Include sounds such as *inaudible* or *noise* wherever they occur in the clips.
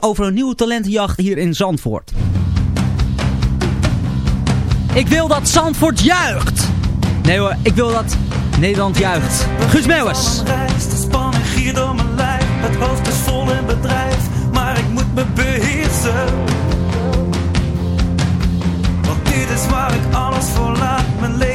over een nieuwe talentenjacht hier in Zandvoort. Ik wil dat Zandvoort juicht. Nee hoor, ik wil dat Nederland juicht. Guus Meeuwis. De spanning giert door mijn lijf. Het hoofd is vol in bedrijf. Maar ik moet me beheersen. Want dit is waar ik alles voor laat. Mijn leven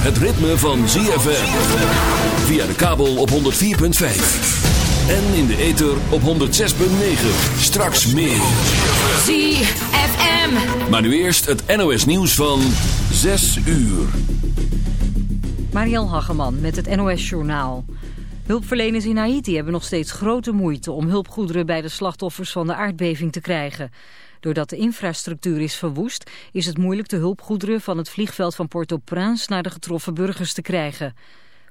het ritme van ZFM. Via de kabel op 104.5. En in de ether op 106.9. Straks meer. ZFM. Maar nu eerst het NOS nieuws van 6 uur. Mariel Hageman met het NOS Journaal. Hulpverleners in Haiti hebben nog steeds grote moeite om hulpgoederen bij de slachtoffers van de aardbeving te krijgen. Doordat de infrastructuur is verwoest, is het moeilijk de hulpgoederen van het vliegveld van Port-au-Prince naar de getroffen burgers te krijgen.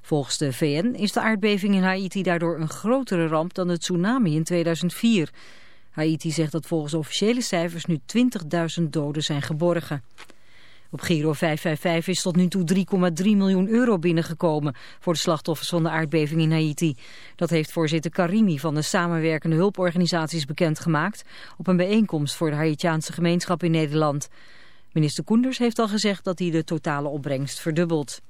Volgens de VN is de aardbeving in Haiti daardoor een grotere ramp dan de tsunami in 2004. Haiti zegt dat volgens officiële cijfers nu 20.000 doden zijn geborgen. Op Giro 555 is tot nu toe 3,3 miljoen euro binnengekomen voor de slachtoffers van de aardbeving in Haiti. Dat heeft voorzitter Karimi van de samenwerkende hulporganisaties bekendgemaakt op een bijeenkomst voor de Haitiaanse gemeenschap in Nederland. Minister Koenders heeft al gezegd dat hij de totale opbrengst verdubbelt.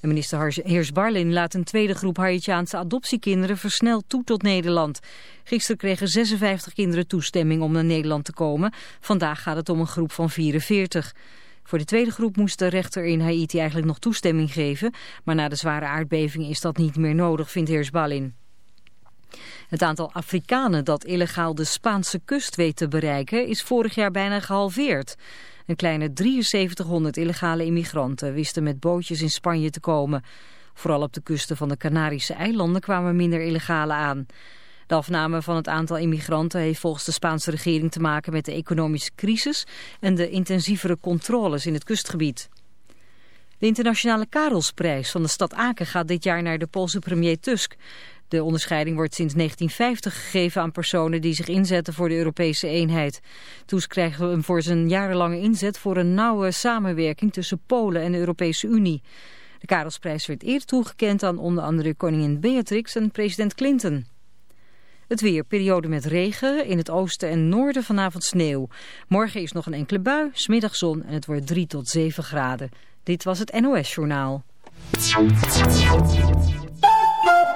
Minister Heers Barlin laat een tweede groep Haitiaanse adoptiekinderen versneld toe tot Nederland. Gisteren kregen 56 kinderen toestemming om naar Nederland te komen. Vandaag gaat het om een groep van 44. Voor de tweede groep moest de rechter in Haiti eigenlijk nog toestemming geven. Maar na de zware aardbeving is dat niet meer nodig, vindt Heers Barlin. Het aantal Afrikanen dat illegaal de Spaanse kust weet te bereiken is vorig jaar bijna gehalveerd. Een kleine 7300 illegale immigranten wisten met bootjes in Spanje te komen. Vooral op de kusten van de Canarische eilanden kwamen minder illegale aan. De afname van het aantal immigranten heeft volgens de Spaanse regering te maken met de economische crisis en de intensievere controles in het kustgebied. De internationale Karelsprijs van de stad Aken gaat dit jaar naar de Poolse premier Tusk. De onderscheiding wordt sinds 1950 gegeven aan personen die zich inzetten voor de Europese eenheid. Tusk krijgt hem voor zijn jarenlange inzet voor een nauwe samenwerking tussen Polen en de Europese Unie. De Karelsprijs werd eerder toegekend aan onder andere koningin Beatrix en president Clinton. Het weer, periode met regen, in het oosten en noorden vanavond sneeuw. Morgen is nog een enkele bui, smiddag zon en het wordt 3 tot 7 graden. Dit was het NOS Journaal.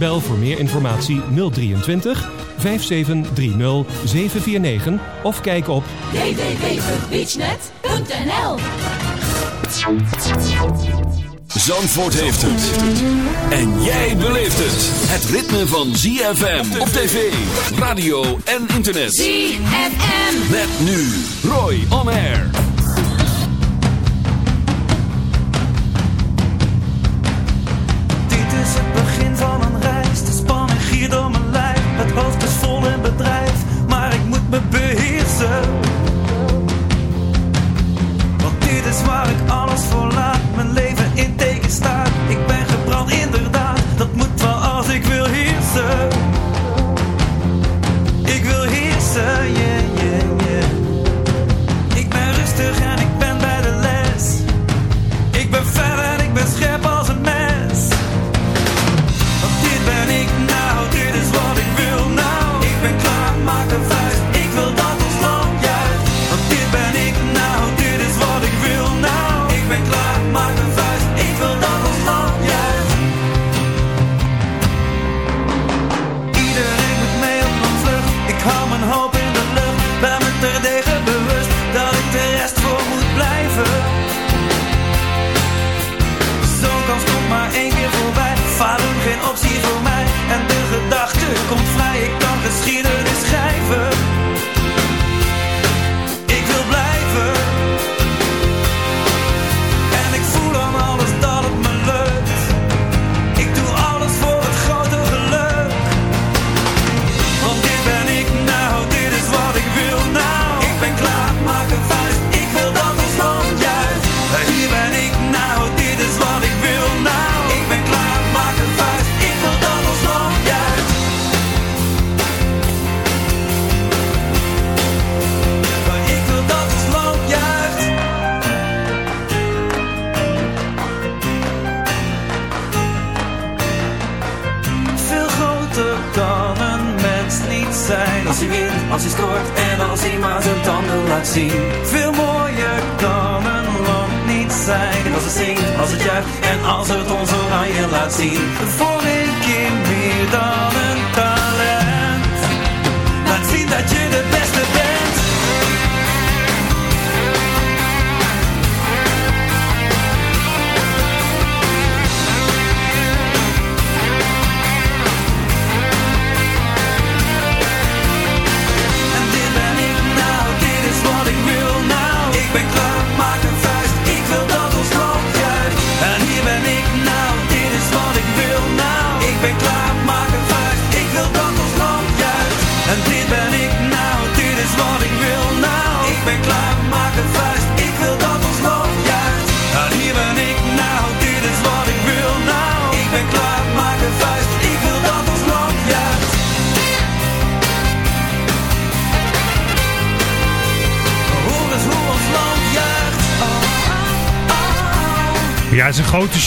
Bel voor meer informatie 023 5730 749 of kijk op www.beachnet.nl Zandvoort heeft het. En jij beleeft het. Het ritme van ZFM op tv, radio en internet. ZFM. Met nu Roy On Air.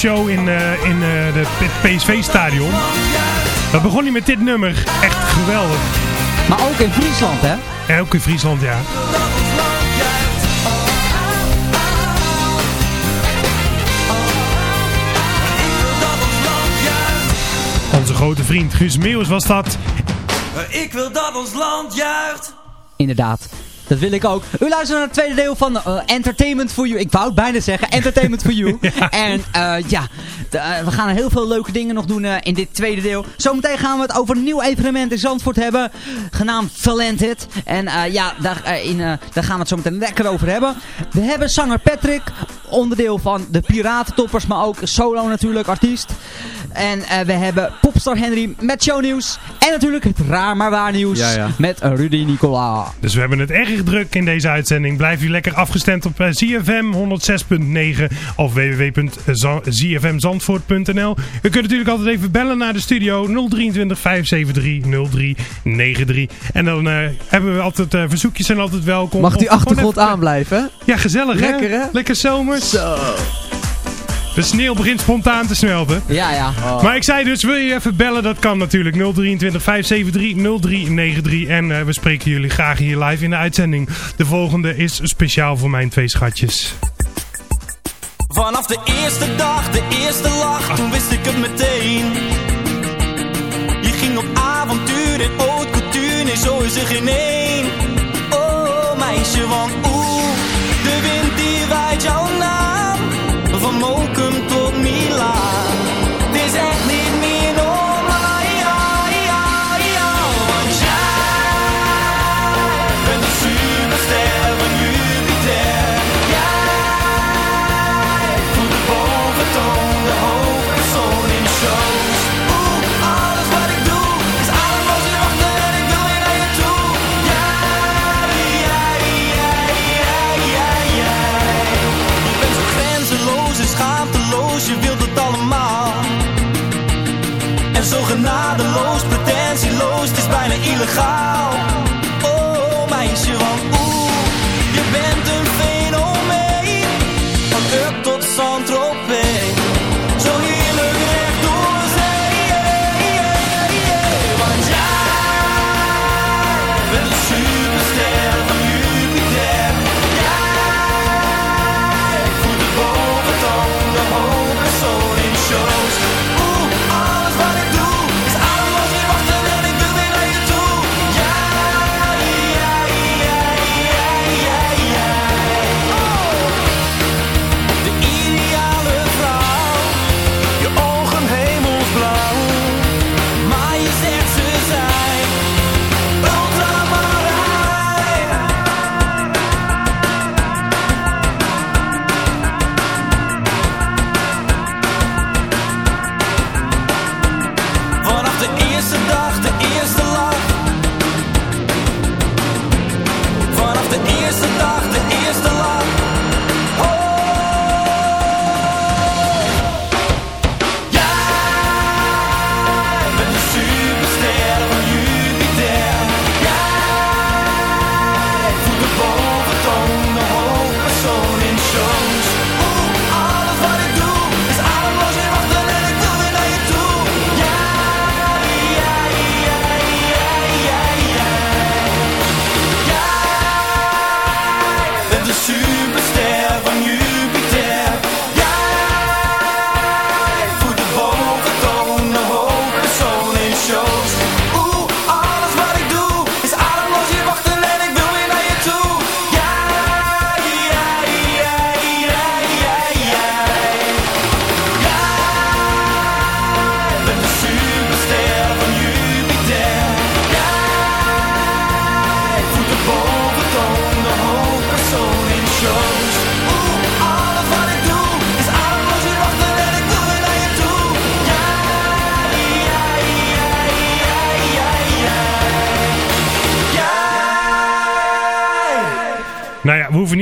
Show in, eh, in eh, de PSV-stadion. Dat begon niet met dit nummer. Echt geweldig. Maar ook in Friesland, hè? En ook in Friesland, ja. Onze grote vriend Guus Meeuwis was dat. Ik wil dat ons land juicht. Inderdaad. Dat wil ik ook. U luistert naar het tweede deel van eh, Entertainment for You. Ik wou het bijna zeggen. Entertainment for You. *laughs* En eh, ja, de, eh, we gaan heel veel leuke dingen nog doen in dit tweede deel. Zometeen gaan we het over een nieuw evenement in Zandvoort hebben. Genaamd Talented. En ja, daar, in, daar gaan we het zo meteen lekker over hebben. We hebben zanger Patrick. Onderdeel van de Piratentoppers. Maar ook solo natuurlijk, artiest. En we hebben Popstar Henry met shownieuws. En natuurlijk het raar maar waar nieuws. Ja, ja. Met Rudy Nicola. Dus we hebben het erg druk in deze uitzending. Blijf u lekker afgestemd op eh, ZFM 106.9 of www.zfmzandvoort.nl. U kunt natuurlijk altijd even bellen naar de studio 023 573 0393. En dan eh, hebben we altijd uh, verzoekjes en altijd welkom. Mag die achtergrond even- aanblijven? Ja, gezellig Lekker, hè? hè? Lekker zomers. Zo. De sneeuw begint spontaan te smelten. Ja, ja. Maar ik zei dus, wil je even bellen? Dat kan natuurlijk. 023 573 0393. En eh, we spreken jullie graag hier live in de uitzending. De volgende is speciaal voor mijn twee schatjes. Vanaf de eerste dag, de eerste lach, toen wist ik het meteen. Je ging op avontuur in haute couture, nee zo is er geen één. Oh meisje, want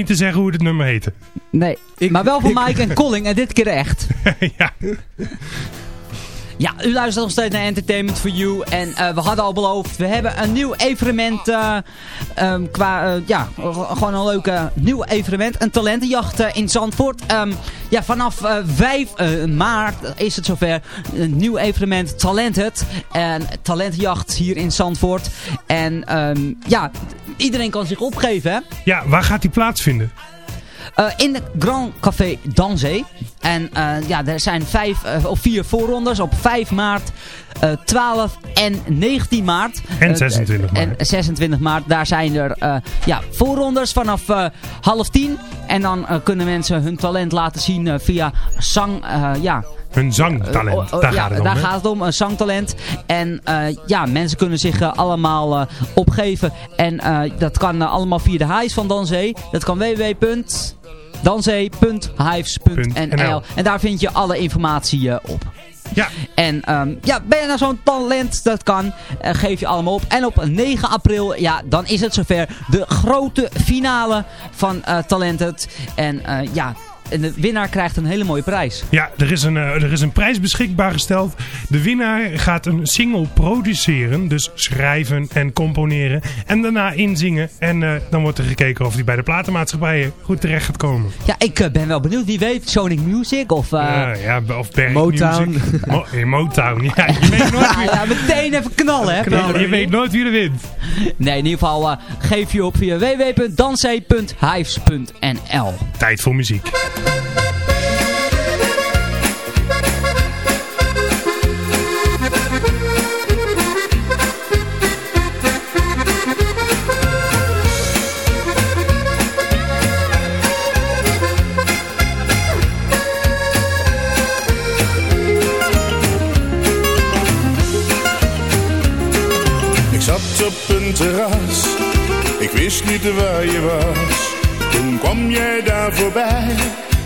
niet te zeggen hoe het nummer heette. Nee, maar wel van Mike en Colling en dit keer echt. *laughs* ja. Ja, u luistert nog steeds naar Entertainment for You. En eh, we hadden al beloofd, we hebben een nieuw evenement. eh, ehm, qua, eh, ja, gewoon een leuke nieuw evenement. Een talentenjacht in Zandvoort. Ehm, ja, vanaf eh 5 eh, maart is het zover. Een nieuw evenement, Talented. En talentenjacht hier in Zandvoort. En ehm, ja, iedereen kan zich opgeven, hè. Ja, waar gaat die plaatsvinden? Eh, in de Grand Café Danzee. En eh, ja, er zijn vijf, eh, of vier voorrondes op 5 maart, eh 12 en 19 maart. En Eh, 26 maart. En 26 maart, daar zijn er ja, voorrondes vanaf half tien. En dan kunnen mensen hun talent laten zien via zang, ja... Hun zangtalent, Oh, oh, daar ja, gaat het om. daar gaat het om, een zangtalent. En eh, ja, mensen kunnen zich eh, allemaal eh, opgeven. En dat kan allemaal via de Hives van Danzee. Dat kan www.danzee.hives.nl En daar vind je alle informatie op. Ja. En ehm, ja, ben je nou zo'n talent, dat kan, geef je allemaal op. En op 9 april, ja, dan is het zover de grote finale van eh Talented. En ja, en de winnaar krijgt een hele mooie prijs. Ja, er is, een, eh, er is een prijs beschikbaar gesteld. De winnaar gaat een single produceren. Dus schrijven en componeren. En daarna inzingen. En eh, dan wordt er gekeken of die bij de platenmaatschappijen goed terecht gaat komen. Ja, ik eh, ben wel benieuwd. Wie weet, Sonic Music of... Ja, ja, of Berg Motown. Music. Mo *laughs* eh, Motown, ja. Je weet nooit wie, ja, meteen even knallen, hè. knallen. Je weet nooit wie er wint. Nee, in ieder geval geef je op via www.dansee.hives.nl Tijd voor muziek. Op een terras, ik wist niet waar je was. Toen kwam jij daar voorbij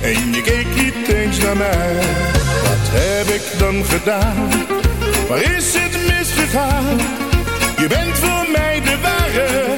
en je keek niet eens naar mij. Wat heb ik dan gedaan? Waar is het misgegaan? Je bent voor mij de ware,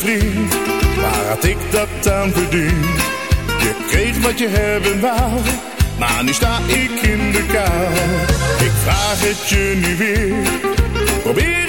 vriend, waar had ik dat aan verdiend? Je kreeg wat je hebben wou, maar nu sta ik in de kou. Ik vraag het je nu weer, probeer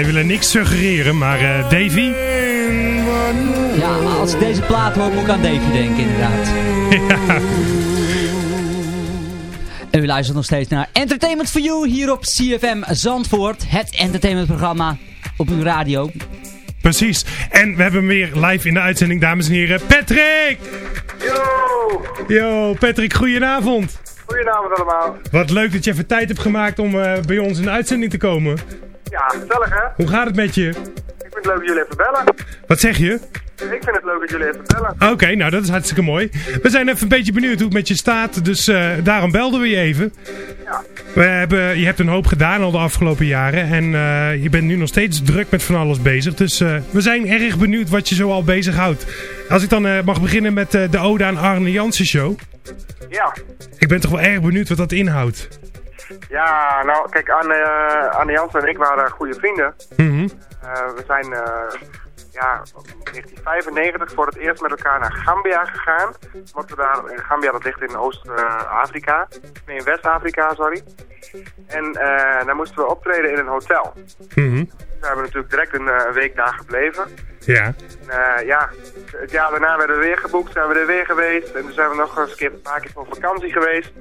Wij willen niks suggereren, maar eh, Davy... Ja, als ik deze plaat hoor, moet ik aan Davy denken, inderdaad. En u luistert nog steeds naar Entertainment for You hier op CFM Zandvoort. Het entertainmentprogramma op uw radio. Precies. En we hebben hem weer live in de uitzending, dames en heren. Patrick! Yo! Yo, Patrick, goedenavond. Goedenavond allemaal. Wat leuk dat je even tijd hebt gemaakt om eh, bij ons in de uitzending te komen. Ja, gezellig hè? Hoe gaat het met je? Ik vind het leuk dat jullie even bellen. Wat zeg je? Ik vind het leuk dat jullie even bellen. Oké, nou dat is hartstikke mooi. We zijn even een beetje benieuwd hoe het met je staat, dus eh, daarom belden we je even. Ja. We hebben, je hebt een hoop gedaan al de afgelopen jaren en eh, je bent nu nog steeds druk met van alles bezig. Dus eh, we zijn erg benieuwd wat je zo al bezighoudt. Als ik dan mag beginnen met de Ode aan Arne Jansen show. Ja. Ik ben toch wel erg benieuwd wat dat inhoudt. Ja, nou kijk, Anne, uh, Anne Jansen en ik waren goede vrienden. Mhm. Uh, we zijn uh, ja, in 1995 voor het eerst met elkaar naar Gambia gegaan. Want we daar, Gambia dat ligt in Oost-Afrika. nee, in West-Afrika, sorry. En uh, daar moesten we optreden in een hotel. Mhm. We hebben natuurlijk direct een, week daar gebleven. Ja. Uh, ja, het jaar daarna werden we weer geboekt, zijn we er weer geweest. En toen zijn we nog eens een, keer, een paar keer voor vakantie geweest.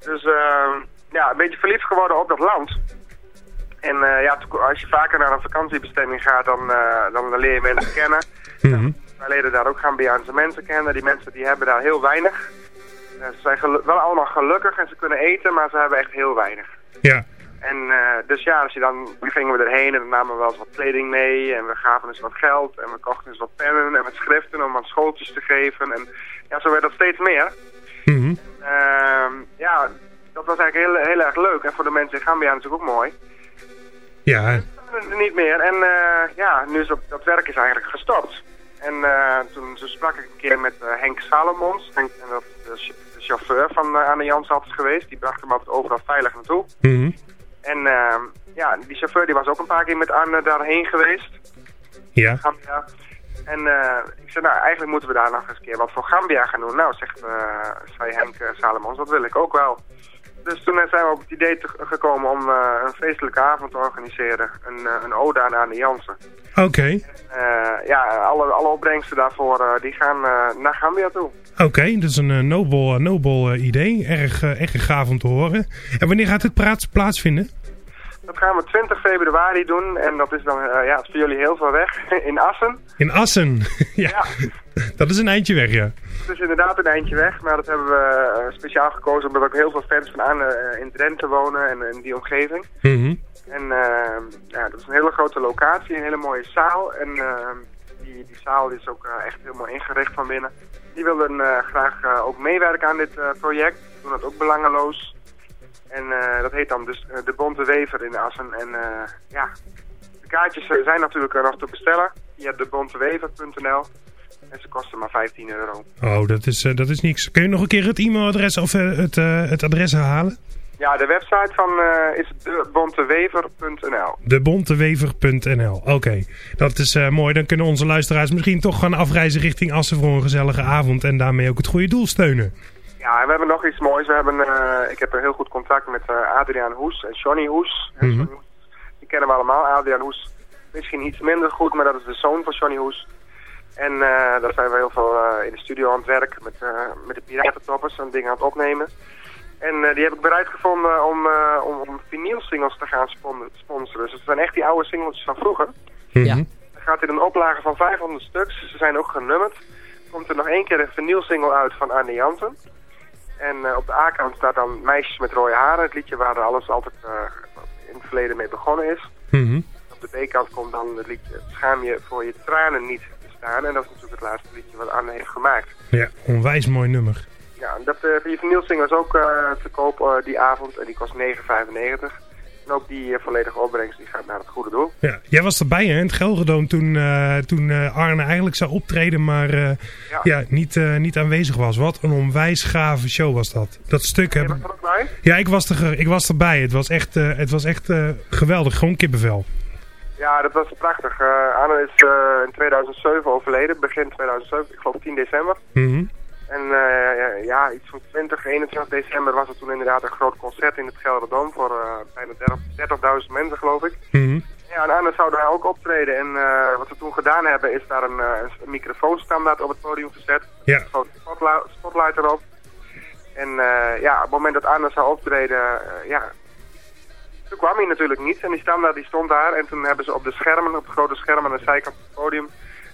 Dus uh, ja, een beetje verliefd geworden op dat land. En uh, ja, als je vaker naar een vakantiebestemming gaat, dan, uh, dan leer je mensen kennen. Mm -hmm. Wij leren daar ook Gambiaanse mensen kennen. Die mensen die hebben daar heel weinig. Uh, ze zijn wel allemaal gelukkig en ze kunnen eten, maar ze hebben echt heel weinig. Ja. En uh, dus ja, als je dan, gingen we erheen en dan namen we wel eens wat kleding mee en we gaven eens wat geld en we kochten eens wat pennen en wat schriften om aan schooltjes te geven. En ja, zo werd dat steeds meer. Mm -hmm. ja, dat was eigenlijk heel, heel erg leuk en voor de mensen in Gambia natuurlijk ook mooi. Ja. Niet meer en uh, ja, nu is dat, dat werk is eigenlijk gestopt. En uh, toen, toen sprak ik een keer met uh, Henk Salomons, Henk, en dat is de chauffeur van Anne Jans altijd geweest. Die bracht hem altijd overal veilig naartoe. Mm -hmm. En uh, ja, die chauffeur die was ook een paar keer met Arne daarheen geweest. Ja. Gambia. En uh, ik zei, nou eigenlijk moeten we daar nog eens een keer wat voor Gambia gaan doen. Nou, zegt, uh, zei Henk uh, Salomons, dat wil ik ook wel. Dus toen zijn we op het idee gekomen om een feestelijke avond te organiseren. Een, een ode aan Arne Jansen. Oké. Okay. ja, alle, alle opbrengsten daarvoor die gaan naar Gambia toe. Oké, okay, dat is een nobel, nobel idee. Erg, erg gaaf om te horen. En wanneer gaat dit plaatsvinden? Dat gaan we 20 februari doen en dat is dan, uh, ja, het voor jullie heel veel weg, *laughs* in Assen. In Assen, *laughs* ja. ja. Dat is een eindje weg, ja. Het is inderdaad een eindje weg, maar dat hebben we uh, speciaal gekozen omdat ook heel veel fans van Anne uh, in Drenthe wonen en in die omgeving. Mm -hmm. En ja, dat is een hele grote locatie, een hele mooie zaal en die, die zaal is ook echt helemaal ingericht van binnen. Die willen graag ook meewerken aan dit project, doen dat ook belangeloos. En uh, dat heet dan dus uh, de Bonte Wever in Assen. En uh, ja, de kaartjes zijn natuurlijk nog te bestellen via debontewever.nl. En ze kosten maar 15 euro. Oh, dat is, dat is niks. Kun je nog een keer het e-mailadres of het, het adres herhalen? Ja, de website van is debontewever.nl. Debontewever.nl, oké. Okay. Dat is mooi. Dan kunnen onze luisteraars misschien toch gaan afreizen richting Assen voor een gezellige avond. En daarmee ook het goede doel steunen. Ja, we hebben nog iets moois. We hebben, uh, ik heb een heel goed contact met uh, Adriaan Hoes en Johnny Hoes. Mm -hmm. Hoes. Die kennen we allemaal. Adriaan Hoes misschien iets minder goed, maar dat is de zoon van Johnny Hoes. En uh, daar zijn we heel veel in de studio aan het werk met, met de piratentoppers en dingen aan het opnemen. En die heb ik bereid gevonden om, om, om vinylsingles te gaan sponsoren. Dus het zijn echt die oude singles van vroeger. Mm -hmm. Er gaat in een oplage van 500 stuks. Ze zijn ook genummerd. Komt er nog één keer een vinylsingle uit van Arne Jansen. En uh, op de A-kant staat dan Meisjes met rode haren, het liedje waar alles altijd uh, in het verleden mee begonnen is. Mm -hmm. Op de B-kant komt dan het liedje Schaam je voor je tranen niet En dat is natuurlijk het laatste liedje wat Anne heeft gemaakt. Ja, onwijs mooi nummer. Ja, dat, uh, die vinylsingel is ook te koop die avond en die kost 9,95. En ook die volledige opbrengst die gaat naar het goede doel. Ja, jij was erbij hè, in het Gelredoom toen, toen Arne eigenlijk zou optreden, maar ja. ja. niet, niet aanwezig was. Wat een onwijs gave show was dat. Dat stuk heb ik... was? Ja, ik was, er, ik was erbij. Het was echt, het was echt geweldig. Gewoon kippenvel. Ja, dat was prachtig. Arne is in 2007 overleden, begin 2007, ik geloof 10 december. Mm -hmm. En uh, ja, iets van 20, 21 december was er toen inderdaad een groot concert in het Gelderdoom voor uh, bijna 30.000 mensen geloof ik. Mm -hmm. Ja, en Arne zou daar ook optreden. En eh, wat we toen gedaan hebben, is daar een, eh, een microfoonstandaard op het podium gezet. Ja. Een grote spotlight, spotlight erop. En eh, ja, op het moment dat Arne zou optreden, eh, ja, toen kwam hij natuurlijk niet. En die standaard die stond daar. En toen hebben ze op de schermen, op de grote schermen aan de zijkant van het podium,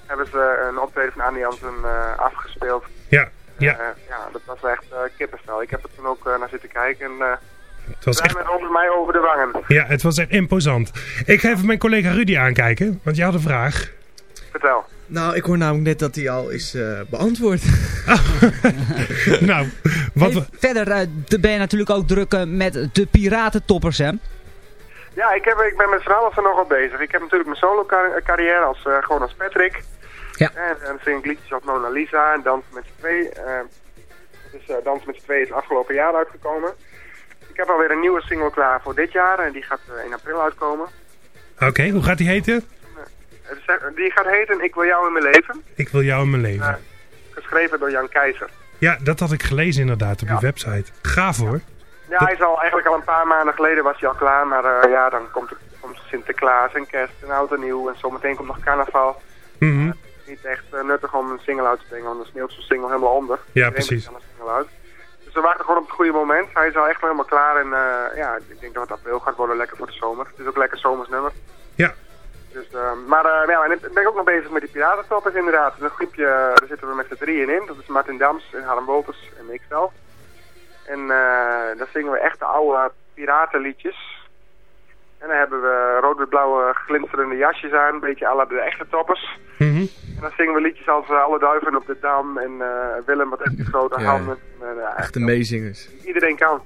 hebben ze een optreden van Arne Jansen eh, afgespeeld. Ja, ja. Eh, ja, dat was echt uh, kippenvel. Ik heb er toen ook naar zitten kijken en uh, Het was echt... over mij over de wangen. Ja, het was echt imposant. Ik ga even mijn collega Rudy aankijken, want je had een vraag. Vertel. Nou, ik hoor namelijk net dat hij al is eh, beantwoord. *laughs* nou, wat Hey, verder eh, ben je natuurlijk ook druk eh, met de piratentoppers, hè? Ja, ik, heb, ik ben met z'n allen nog op bezig. Ik heb natuurlijk mijn solo car- carrière als, eh, gewoon als Patrick. Ja. En dan zing ik liedjes als Mona Lisa en Dans met z'n twee. eh, dus eh, Dans met z'n twee is afgelopen jaar uitgekomen. Ik heb alweer een nieuwe single klaar voor dit jaar en die gaat eh, in april uitkomen. Oké, hoe gaat die heten? Eh, Die gaat heten Ik wil jou in mijn leven. Ik wil jou in mijn leven. Eh, geschreven door Jan Keizer. Ja, dat had ik gelezen inderdaad op je website. Gaaf hoor. Ja, hij is al eigenlijk al een paar maanden geleden was hij al klaar, maar eh, ja, dan komt, er, komt Sinterklaas en kerst en oud en nieuw en zometeen komt nog carnaval. Mhm. Niet echt eh, nuttig om een single uit te brengen, want dan sneeuwt zo'n single helemaal onder. Ja, Iedereen precies. uit. Dus we wachten gewoon op het goede moment. Hij is al echt helemaal klaar en eh, ja, ik denk dat het april gaat worden lekker voor de zomer. Het is ook lekker zomers nummer. Ja. Dus, eh, maar eh, ja, en ik ben ook nog bezig met die piratentoppers inderdaad. Een groepje, daar zitten we met z'n drieën in. Dat is Martin Dams en Harm Wolters en ik zelf. En eh dan zingen we echte oude piratenliedjes. En dan hebben we rood-blauwe glinsterende jasjes aan, een beetje à la de echte toppers. Mhm. En dan zingen we liedjes als eh, Alle Duiven op de Dam en eh, Willem wat heeft die grote Ja, handen. En, eh, Echte meezingers. Iedereen kan.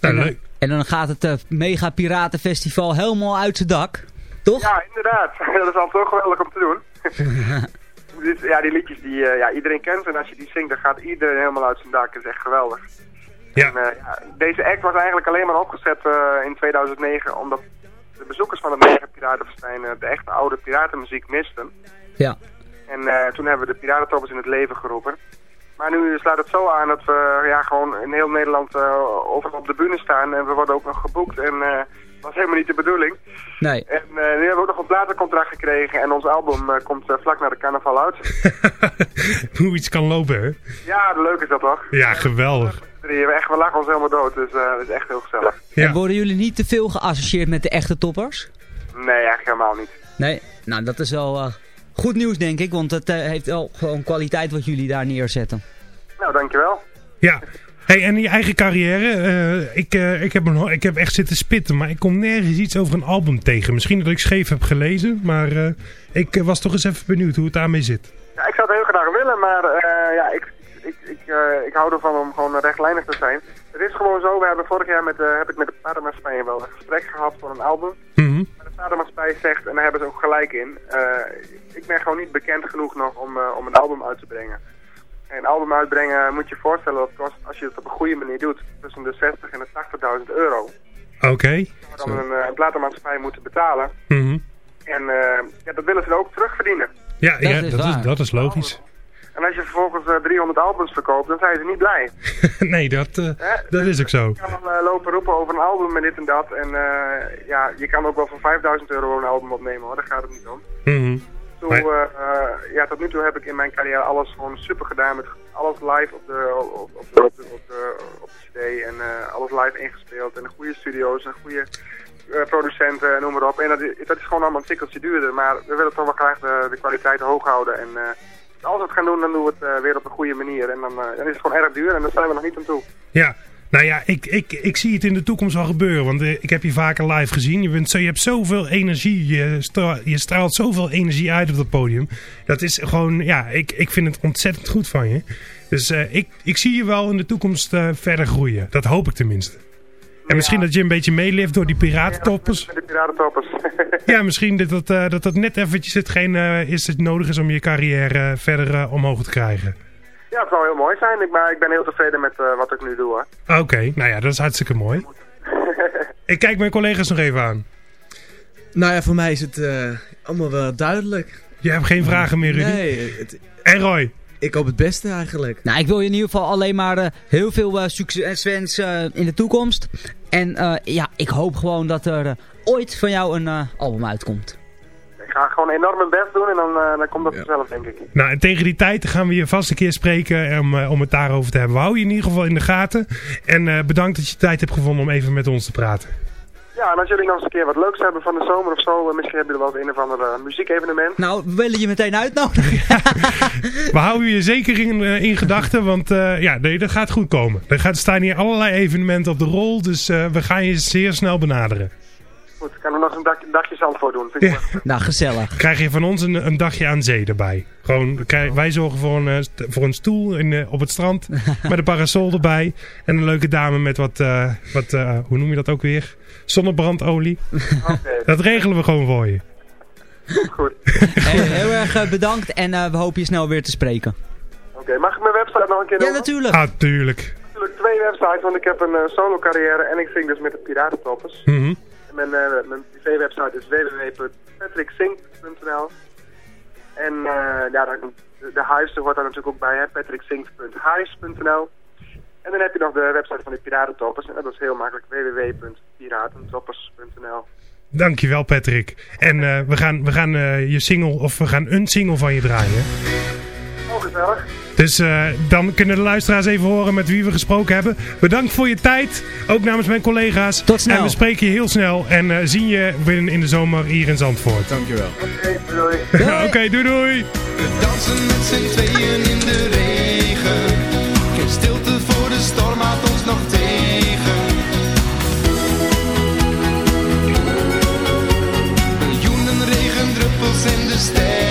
Leuk. En dan gaat het Mega Piratenfestival helemaal uit zijn dak. Toch? Ja, inderdaad. *laughs* dat is al zo geweldig om te doen. *laughs* Dus, ja, die liedjes die eh, ja, iedereen kent en als je die zingt dan gaat iedereen helemaal uit zijn dak. Dat is echt geweldig. Ja. En, eh, ja, deze act was eigenlijk alleen maar opgezet eh, in 2009 omdat de bezoekers van het Mega Piratenfestijn eh, de echte oude piratenmuziek misten. Ja. En toen hebben we de Piratentoppers in het leven geroepen. Maar nu slaat het zo aan dat we ja, gewoon in heel Nederland eh, overal op de bühne staan en we worden ook nog geboekt. En eh, dat was helemaal niet de bedoeling. Nee. En eh, nu hebben we ook nog een platencontract gekregen en ons album eh, komt vlak na de carnaval uit. *laughs* Hoe iets kan lopen, hè? ja, leuk is dat toch? Ja, geweldig. Echt, we lachen ons helemaal dood, dus eh dat is echt heel gezellig. En worden jullie niet te veel geassocieerd met de echte toppers? Nee, eigenlijk helemaal niet. Nee. Nou, dat is wel eh, goed nieuws denk ik, want het eh, heeft wel gewoon kwaliteit wat jullie daar neerzetten. Nou, dankjewel. Ja. Hey, en je eigen carrière, eh, ik, eh, ik, heb een, ik heb echt zitten spitten, maar ik kom nergens iets over een album tegen. Misschien dat ik scheef heb gelezen, maar eh, ik was toch eens even benieuwd hoe het daarmee zit. Ja, ik zou het heel graag willen, maar eh, ja, ik, ik, ik, eh, ik hou ervan om gewoon rechtlijnig te zijn. Het is gewoon zo, we hebben vorig jaar met, eh, heb ik met de platenmaatschappij wel een gesprek gehad voor een album. Mhm. Maar de platenmaatschappij zegt, en daar hebben ze ook gelijk in, eh, ik ben gewoon niet bekend genoeg nog om, eh, om een album uit te brengen. En een album uitbrengen moet je je voorstellen, dat kost, als je het op een goede manier doet, tussen de 60 en de 80.000 euro. Oké. Je dan een, eh, een platenmaatschappij moeten betalen. Mhm. En eh, ja, dat willen ze ook terugverdienen. Ja, ja dat, is, dat is logisch. En als je vervolgens eh, 300 albums verkoopt, dan zijn ze niet blij. *laughs* nee, dat, eh, dat is ook zo. Je kan dan lopen roepen over een album en dit en dat. En eh, ja, je kan ook wel voor 5000 euro een album opnemen hoor, daar gaat het niet om. Mhm. Toen, Maar- eh, eh, ja, tot nu toe heb ik in mijn carrière alles gewoon super gedaan. Met alles live op de, op, op de, op de, op de, op de cd en eh, alles live ingespeeld. En goede studio's en goede producenten en noem maar op. En dat, is- dat is gewoon allemaal een tikkeltje duurder. Maar we willen toch wel graag de, de kwaliteit hoog houden. En als we het gaan doen, dan doen we het weer op een goede manier. En dan, dan is het gewoon erg duur en daar zijn we nog niet aan toe. Ja, nou ja, ik, ik, ik zie het in de toekomst wel gebeuren. Want eh, ik heb je vaker live gezien. Je, bent zo, je hebt zoveel energie. Je, stra- je straalt zoveel energie uit op dat podium. Dat is gewoon, ja, ik, ik vind het ontzettend goed van je. Dus eh, ik, ik zie je wel in de toekomst eh, verder groeien. Dat hoop ik tenminste. En misschien dat je een beetje meeleeft door die piratentoppers. Met de piratentoppers. *laughs* Ja, misschien dat dat, dat, dat net eventjes hetgeen is dat nodig is om je carrière verder omhoog te krijgen. Ja, het zou heel mooi zijn. Ik, maar ik ben heel tevreden met eh, wat ik nu doe hoor. Oké, nou ja, dat is hartstikke mooi. *laughs* Ik kijk mijn collega's nog even aan. Nou ja, voor mij is het eh, allemaal wel duidelijk. Je hebt geen vragen meer, Rudy? Nee. Het, en Roy? Ik hoop het beste eigenlijk. Nou, ik wil je in ieder geval alleen maar eh, heel veel eh, succes wensen in de toekomst. En eh, ja, ik hoop gewoon dat er ooit van jou een eh, album uitkomt. Ik ga gewoon enorm mijn best doen en dan, eh, dan komt dat vanzelf, denk ik. Nou, en tegen die tijd gaan we je vast een keer spreken om, eh, om het daarover te hebben. We houden je in ieder geval in de gaten. En eh, bedankt dat je tijd hebt gevonden om even met ons te praten. Ja, en als jullie nog eens een keer wat leuks hebben van de zomer of zo, eh, misschien hebben jullie wel het een of ander eh, muziekevenement. Nou, we willen je meteen uitnodigen. *laughs* We houden je zeker in, eh, in gedachten, want eh, ja, nee, dat gaat goed komen. Er gaat, staan hier allerlei evenementen op de rol, dus eh, we gaan je zeer snel benaderen. Goed, ik kan er nog een dag, dagje zand voor doen. Vind ik wel. nou, gezellig. Krijg je van ons een, een dagje aan zee erbij. Gewoon, krijg- wij zorgen voor een, eh, voor een stoel in, eh, op het strand *laughs* met een parasol erbij. En een leuke dame met wat, eh, wat eh, hoe noem je dat ook weer? Zonnebrandolie. *laughs* Dat regelen we gewoon voor je. Goed. Hey, heel erg bedankt en eh, we hopen je snel weer te spreken. Oké, mag ik mijn website nog een keer Ja, noemen? natuurlijk. Ah, tuurlijk. Natuurlijk twee websites, want ik heb een solo carrière en ik zing dus met de Piratentoppers. Mhm. En Mijn, eh, mijn privé website is www.patricksing.nl En eh, ja, dan, de, de huis hoort daar natuurlijk ook bij, hè, patricksing.huis.nl En dan heb je nog de website van de Piratentoppers en dat is heel makkelijk, www.piratentoppers.nl Dankjewel Patrick. En eh, we gaan, we gaan je single, of we gaan een single van je draaien. Oh, gezellig. Dus eh, dan kunnen de luisteraars even horen met wie we gesproken hebben. Bedankt voor je tijd, ook namens mijn collega's. Tot snel. En we spreken je heel snel en eh, zien je binnen in de zomer hier in Zandvoort. Dankjewel. Oké, doei. *laughs* Oké, doei doei. We dansen met z'n tweeën in de regen. Geen stilte voor de storm houdt ons nog tegen. Miljoenen regendruppels en de sterren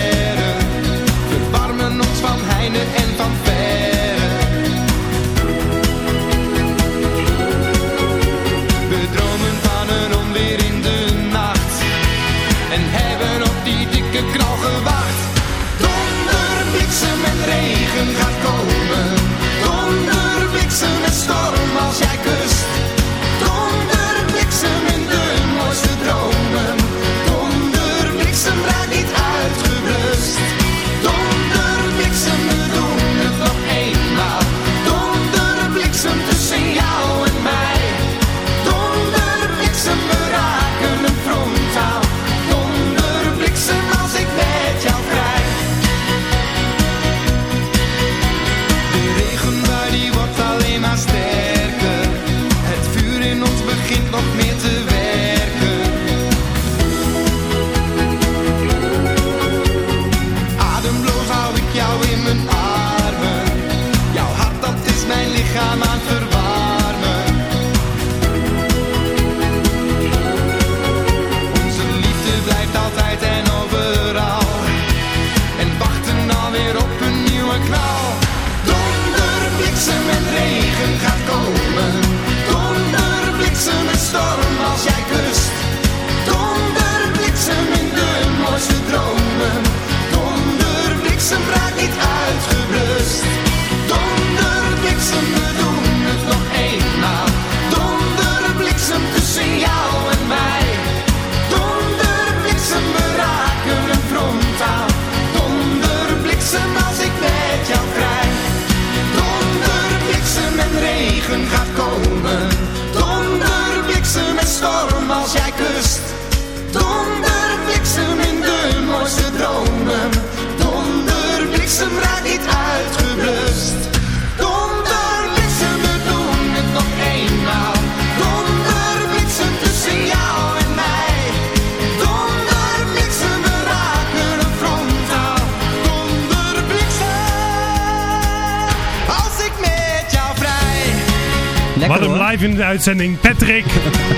Wat hem live in de uitzending, Patrick.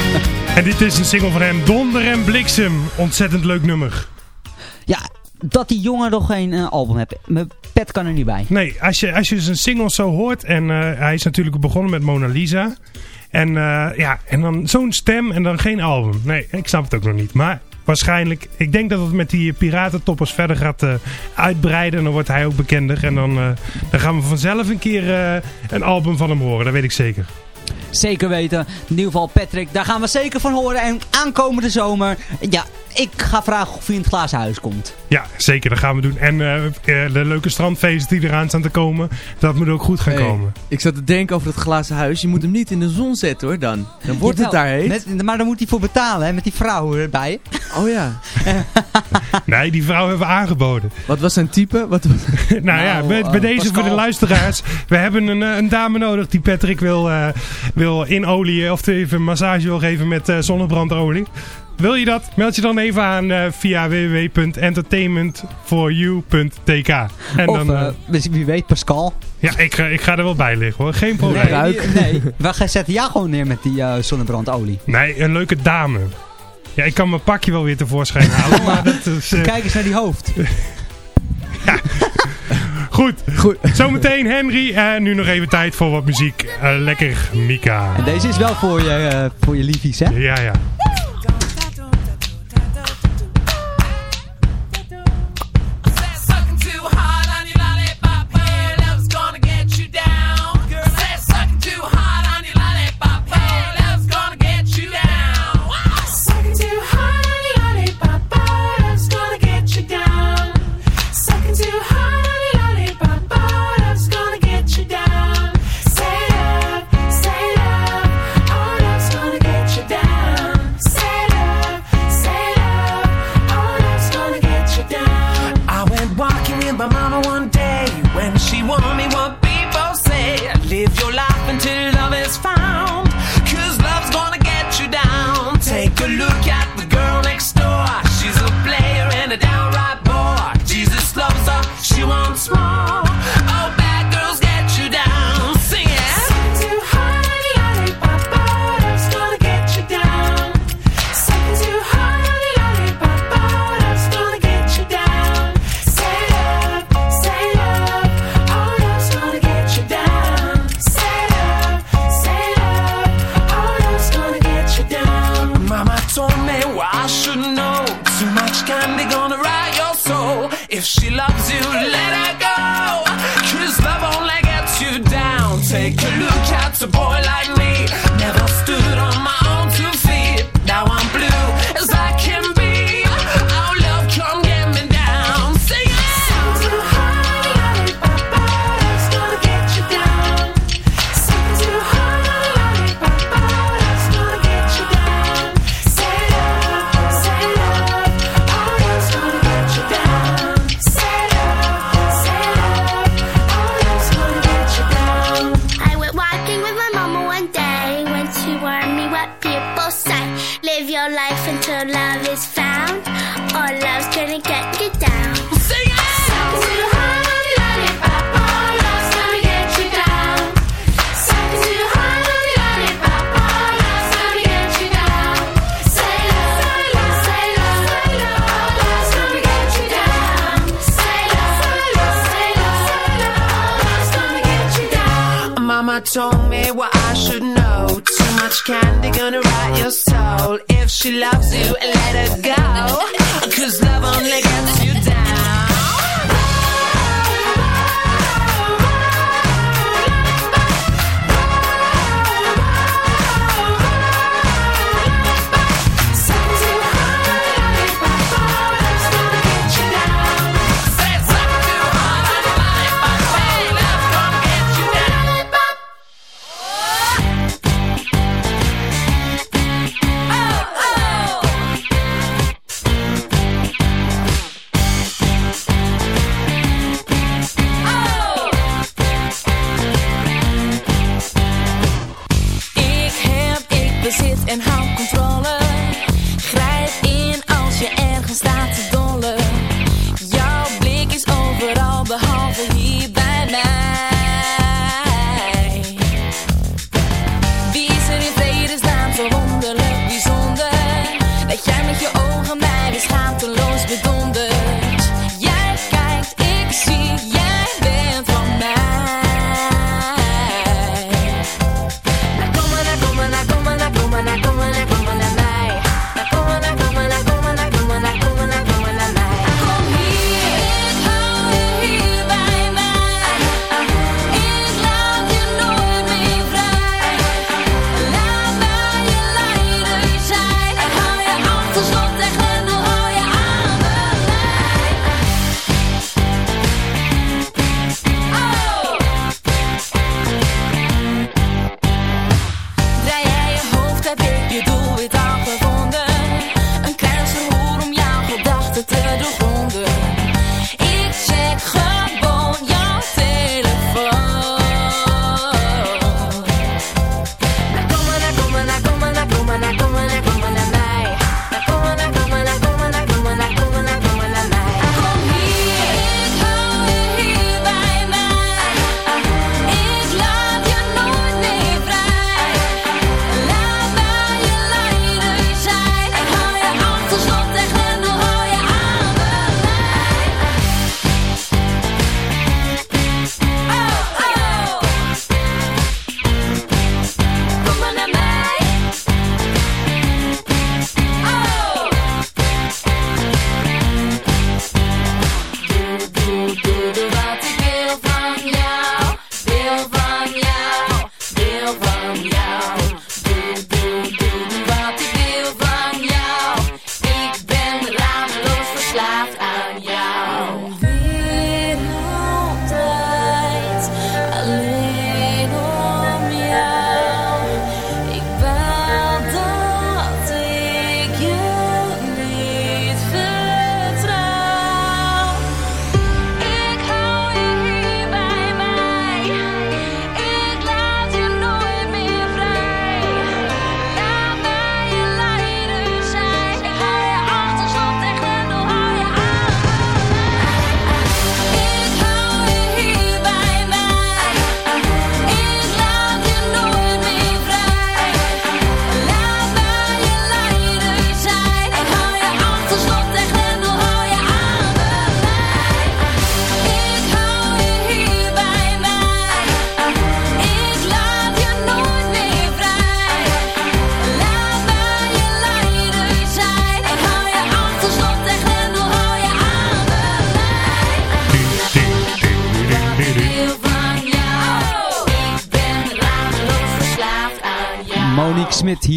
*laughs* en dit is een single van hem, Donder en Bliksem. Ontzettend leuk nummer. Ja, dat die jongen nog geen eh, album heeft. Mijn pet kan er niet bij. Nee, als je, als je zijn singles zo hoort. En eh, hij is natuurlijk begonnen met Mona Lisa. En, eh, ja, en dan zo'n stem en dan geen album. Nee, ik snap het ook nog niet. Maar waarschijnlijk, ik denk dat het met die piratentoppers verder gaat uitbreiden. En dan wordt hij ook bekender. En dan, dan gaan we vanzelf een keer een album van hem horen. Dat weet ik zeker. Zeker weten. In ieder geval Patrick, daar gaan we zeker van horen. En aankomende zomer, ja, ik ga vragen of hij in het glazen huis komt. Ja, zeker, dat gaan we doen. En eh, eh, de leuke strandfeesten die eraan staan te komen, dat moet ook goed gaan Hey, komen. Ik zat te denken over dat glazen huis. Je moet hem niet in de zon zetten hoor dan. Dan wordt het daar heet. met- maar dan moet hij voor betalen, hè, met die vrouw erbij. Oh ja. *laughs* Nee, die vrouw hebben we aangeboden. Wat was zijn type? Wat *laughs* nou, ja, bij, bij eh, deze Pascal. voor de luisteraars. We hebben een, een dame nodig die Patrick wil, eh wil inolieën of even een massage wil geven met eh, zonnebrandolie. Wil je dat? Meld je dan even aan eh, via www.entertainmentforyou.tk En of dan, eh, eh, wie- wie weet Pascal. ja, ik, ga- ik ga er wel bij liggen hoor. Geen probleem. Nee, nee, we gaan zetten jou gewoon neer met die eh, zonnebrandolie. Nee, een leuke dame. Ja, ik kan mijn pakje wel weer tevoorschijn halen, *laughs* maar dat is... eh, Kijk eens naar die hoofd. *laughs* *laughs* Goed. Goed. Zometeen Henry. En nu nog even tijd voor wat muziek. Eh, lekker Mika. En deze is wel voor je, eh, voor je liefies, hè? Ja, ja.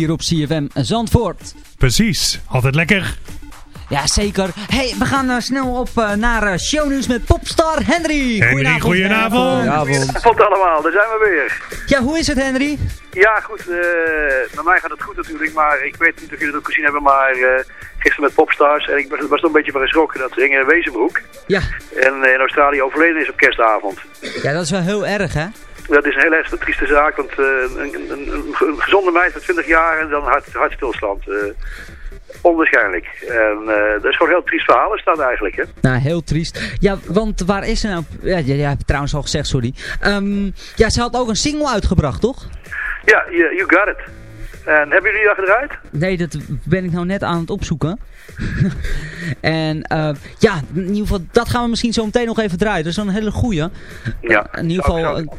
Hier op CFM Zandvoort. Precies, altijd lekker. Ja, zeker. hey, we gaan eh, snel op eh, naar shownieuws met popstar Henry. Henry, goedenavond. Goedenavond allemaal, daar zijn we weer. Ja, hoe is het Henry? Ja, goed. eh bij mij gaat het goed natuurlijk, maar ik weet niet of jullie het ook gezien hebben, maar eh, gisteren met Popstars, en ik was, was er een beetje van geschrokken, dat Inge Wezenbroek Ja. en in Australië overleden is op kerstavond. Ja, dat is wel heel erg, hè? Dat is een heel erg trieste zaak, want eh, een, een, een, gezonde meid van 20 jaar en dan hart, hartstilstand. eh onwaarschijnlijk. En eh, dat is gewoon een heel triest verhaal is dat eigenlijk, hè. Nou, heel triest. Ja, want waar is ze nou? Ja, ja, je trouwens al gezegd, sorry. Ehm, ja, ze had ook een single uitgebracht, toch? Ja, you got it. En hebben jullie dat gedraaid? Nee, dat ben ik nou net aan het opzoeken. *laughs* en eh, ja, in ieder geval, dat gaan we misschien zo meteen nog even draaien. Dat is wel een hele goeie. Ja, in ieder geval een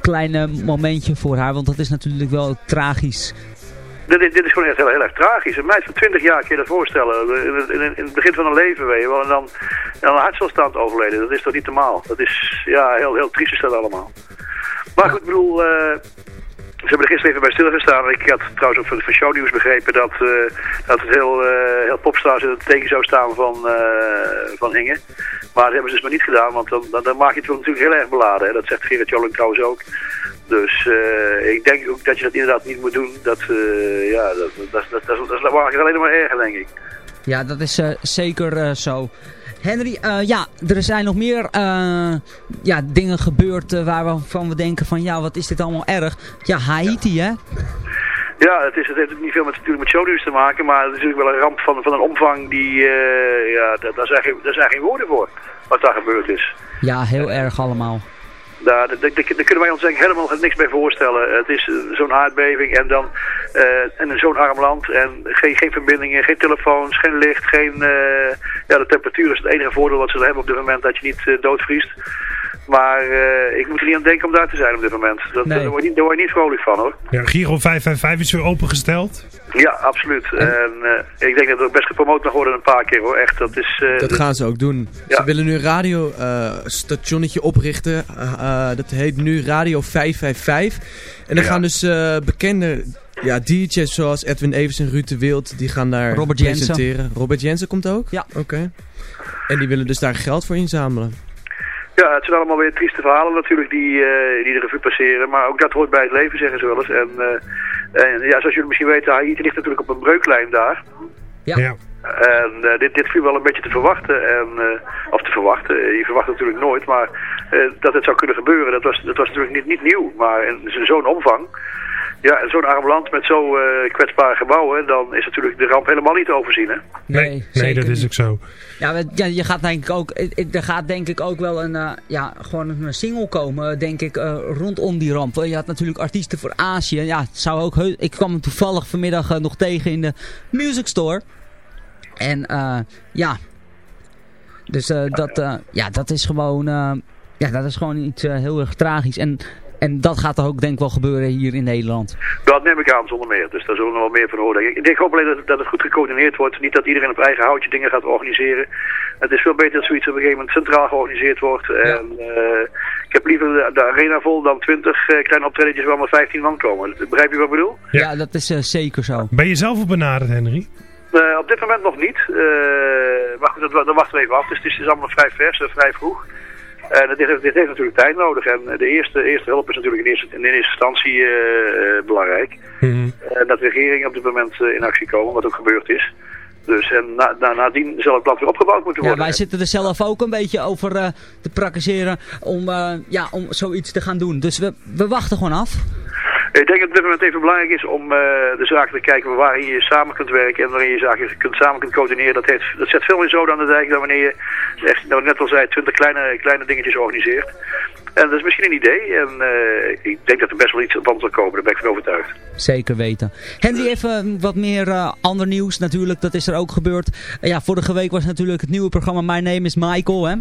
klein eh, momentje voor haar, want dat is natuurlijk wel tragisch. Dit, is- dit is gewoon echt heel, heel erg tragisch. Een meid van 20 jaar, kun je dat voorstellen. In het, in, het- in het begin van een leven, weet je wel. En dan, dan een hartstilstand overleden. Dat is toch niet normaal. Dat is, ja, heel, heel triest is dat allemaal. Maar goed, ik bedoel... eh, ze hebben er gisteren even bij stilgestaan. Ik had trouwens ook van, van shownieuws begrepen dat, eh, dat het heel, eh heel popstars in het teken zou staan van, eh, van. Maar dat hebben ze dus maar niet gedaan, want dan, dan, maak je het wel natuurlijk heel erg beladen. Hè. Dat zegt Gerrit Joling trouwens ook. Dus ik denk ook dat je dat inderdaad niet moet doen. Dat, ja, dat, dat, dat, dat, dat, maakt het alleen maar erger, denk ik. Ja, dat is zeker zo. Henry, eh, ja, er zijn nog meer eh, ja, dingen gebeurd eh, waarvan we denken van ja, wat is dit allemaal erg. Ja, Haiti hè? Ja, het, is, het heeft niet veel met, natuurlijk met shownieuws te maken, maar het is natuurlijk wel een ramp van, van een omvang die, ja, daar, daar, zijn geen, daar zijn geen woorden voor, wat daar gebeurd is. Ja, heel erg allemaal. Daar, daar, kunnen wij ons ik helemaal niks bij voorstellen. Het is eh, zo'n aardbeving en dan eh, en zo'n arm land en geen, geen verbindingen, geen telefoons, geen licht, geen... eh, ja, de temperatuur is het enige voordeel wat ze hebben op dit moment, dat je niet doodvriest. Maar eh, ik moet er niet aan denken om daar te zijn op dit moment. Dat, Nee. Daar word je niet, daar word je niet vrolijk van hoor. Ja, Giro 555 is weer opengesteld. Ja, absoluut. En eh, ik denk dat het ook best gepromoot mag worden een paar keer hoor. Echt, dat is... eh, Dat gaan ze ook doen. Ze willen nu een radiostationnetje oprichten. dat heet nu Radio 555. En dan gaan dus eh, bekende ja, DJ's zoals Edwin Evers en Ruud de Wild, die gaan daar Robert Jensen. presenteren. Robert Jensen komt ook? Ja. Oké. En die willen dus daar geld voor inzamelen. Ja, het zijn allemaal weer trieste verhalen natuurlijk die, eh, die de revue passeren. Maar ook dat hoort bij het leven, zeggen ze wel eens. En, eh, en ja, zoals jullie misschien weten, Haiti ligt natuurlijk op een breuklijn daar. Ja. En eh, dit, dit viel wel een beetje te verwachten. En, eh, of te verwachten, je verwacht het natuurlijk nooit. Maar eh, dat het zou kunnen gebeuren, dat was, dat was natuurlijk niet, niet nieuw. Maar in zo'n omvang, ja, en zo'n arm land met zo eh, kwetsbare gebouwen, dan is natuurlijk de ramp helemaal niet te overzien. Hè? Nee, Nee, dat is ook zo. Ja, ja, je gaat denk ik ook, eh, eh, er gaat denk ik ook wel een, eh, ja, gewoon een single komen, denk ik, eh, rondom die ramp. Je had natuurlijk artiesten voor Azië. Ja, het zou ook ik kwam hem toevallig vanmiddag nog tegen in de music store. En eh, ja, dus eh, dat, eh, ja, dat is gewoon, eh, ja, dat is gewoon iets heel erg tragisch. En, en dat gaat er ook denk ik wel gebeuren hier in Nederland. Dat neem ik aan zonder meer. Dus daar zullen we nog wel meer van horen. denk Ik ook alleen dat, het- dat het goed gecoördineerd wordt. Niet dat iedereen op eigen houtje dingen gaat organiseren. Het is veel beter dat zoiets op een gegeven moment centraal georganiseerd wordt. En eh, ik heb liever de, de arena vol dan 20 eh, kleine optredetjes waar maar 15 man komen. Begrijp je wat ik bedoel? Ja, dat is eh, zeker zo. Ben je zelf op benaderd, Henry? Op dit moment nog niet. Eh, maar goed, dat, dat wachten we even af. Dus het is, het is allemaal vrij vers, en vrij vroeg. En dit, heeft, natuurlijk tijd nodig. En eh, de eerste, eerste hulp is natuurlijk in eerste, in eerste instantie eh, eh, belangrijk. En dat de regering op dit moment in actie komen, wat ook gebeurd is. Dus en na, na, nadien zal het plan weer opgebouwd moeten Ja, worden. wij zitten er zelf ook een beetje over te praktiseren om, ja, om zoiets te gaan doen. Dus we, we wachten gewoon af. Ik denk dat het op dit moment even belangrijk is om eh, de zaken te kijken waarin je samen kunt werken en waarin je zaken kunt, samen kunt coördineren. Dat, dat zet veel meer zo aan de dijk dan wanneer je, echt, nou, net al zei, 20 kleine, kleine dingetjes organiseert. En dat is misschien een idee en eh, ik denk dat er best wel iets van zal komen, daar ben ik van overtuigd. Zeker weten. Henry, even wat meer eh, ander nieuws natuurlijk. Dat is er ook gebeurd. Ja, vorige week was natuurlijk het nieuwe programma My Name is Michael. Hè?